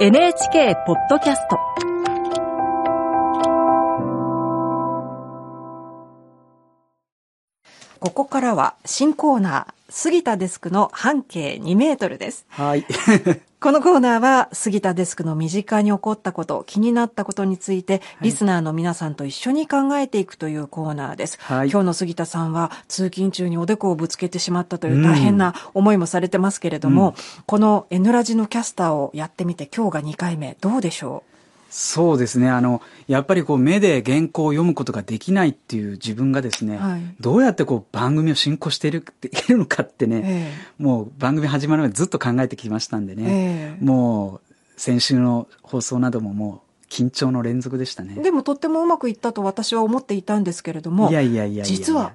NHK ポッドキャスト。ここからは新コーナー杉田デスクの半径2メートルです。はい。このコーナーは杉田デスクの身近に起こったこと、気になったことについて、リスナーの皆さんと一緒に考えていくというコーナーです。はい今日の杉田さんは通勤中におでこをぶつけてしまったという大変な思いもされてますけれども、この N ラジのキャスターをやってみて今日が2回目、どうでしょそうですね。あの、やっぱりこう目で原稿を読むことができないっていう自分がですね、はいどうやってこう番組を進行しているいけるのかってうね、えもう番組始まるまでずっと考えてきましたんでえね、ええもう先週の放送などももう緊張の連続でしたね。でもとってもうまくいったと私は思っていたんですけれども、いやいやいや実は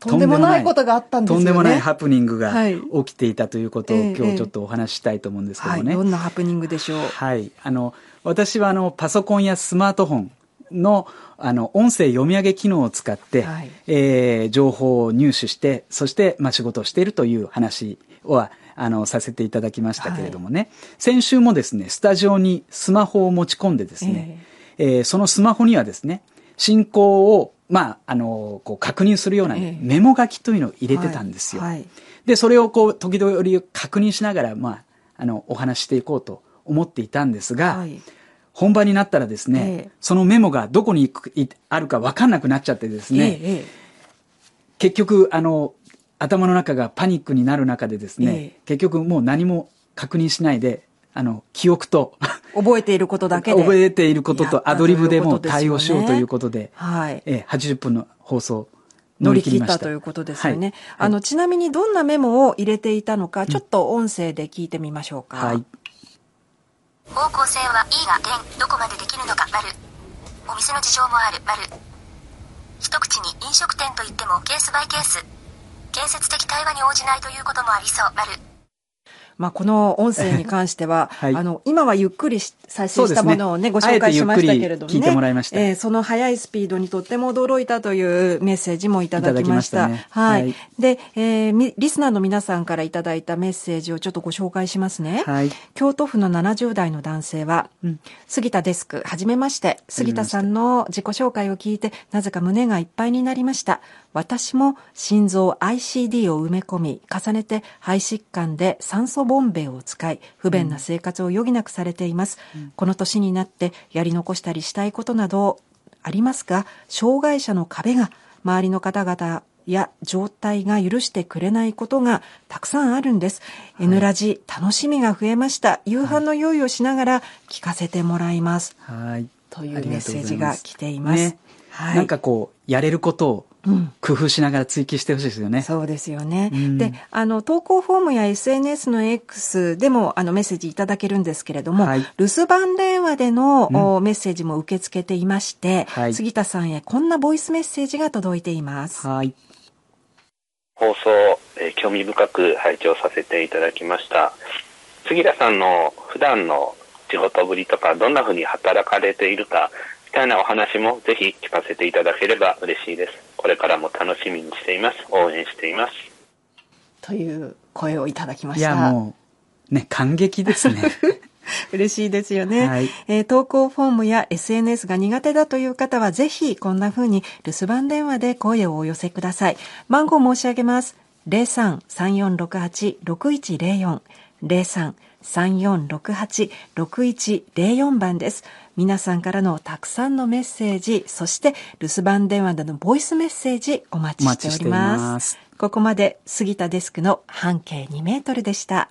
とんでもないことがあったんですよね。とんでもないハプニングがはい起きていたということをええ今日ちょっとお話ししたいと思うんですけどはい、もね。どんなハプニングでしょう？はい。あの、私はあの、パソコンやスマートフォンの、あの、音声読み上げ機能を使って、はい。えー情報を入手して、そして、まあ、仕事をしているという話は、あの、させていただきましたけれどもね。先週もですね、スタジオにスマホを持ち込んでですね、えーそのスマホにはですね、進行を、まあ、あの、こう確認するようなメモ書きというのを入れてたんですよ。はい。はい。で、それをこう、時々確認しながら、まあ、あの、お話ししていこうと思っていたんですが、はい本番になったらですね、ええそのメモがどこに行くいあるか分かんなくなっちゃってですね、えええ結局、あの、頭の中がパニックになる中でですね、ええ結局もう何も確認しないで、あの、記憶と、え覚えていることだけで。覚えていることとアドリブでも対応しようということで、はい。ええ80分の放送乗り切ったということですよね。はいあの、ちなみにどんなメモを入れていたのか、ちょっと音声で聞いてみましょうか。はい。方向性は E が点どこまでできるのか丸。お店の事情もある丸。一口に飲食店といってもケースバイケース。建設的対話に応じないということもありそう丸。まあ、この音声に関しては、はいあの、今はゆっくりし再生したものをね、ね紹介しましたけれどもね。聞いてもらいましたえーその速いスピードにとっても驚いたというメッセージもいただきました。はい。はいで、えーみリスナーの皆さんからいただいたメッセージをちょっとご紹介しますね。はい。京都府の70代の男性は、杉田デスク、はじめまして。杉田さんの自己紹介を聞いて、なぜか胸がいっぱいになりました。私も心臓 ICD を埋め込み、重ねて肺疾患で酸素ボンベを使い、不便な生活を余儀なくされています。この年になってやり残したりしたいことなどありますが、障害者の壁が周りの方々や状態が許してくれないことがたくさんあるんです。N ラジ楽しみが増えました。夕飯の用意をしながら聞かせてもらいます。はい。というメッセージが来ていますねはいなんかこう、やれることをうん工夫しながら追求してほしいですよね。そうですよね。うんで、あの、投稿フォームや SNS の X でも、あの、メッセージいただけるんですけれども、はい留守番電話での、おメッセージも受け付けていまして、はい杉田さんへこんなボイスメッセージが届いています。はい。放送、えー興味深く拝聴させていただきました。杉田さんの普段の仕事ぶりとか、どんな風に働かれているか、みたいなお話もぜひ聞かせていただければ嬉しいです。これからも楽しみにしています。応援しています。という声をいただきまいした。や、もう、ね、感激ですね。嬉しいですよね、はいえー投稿フォームや SNS が苦手だという方はぜひこんな風に留守番電話で声をお寄せください。番号申し上げます。03-3468-6104 03-3468-6104番です。皆さんからのたくさんのメッセージ、そして留守番電話でのボイスメッセージお待ちしておりま。ますすここまで杉田デスクの半径2メートルでした。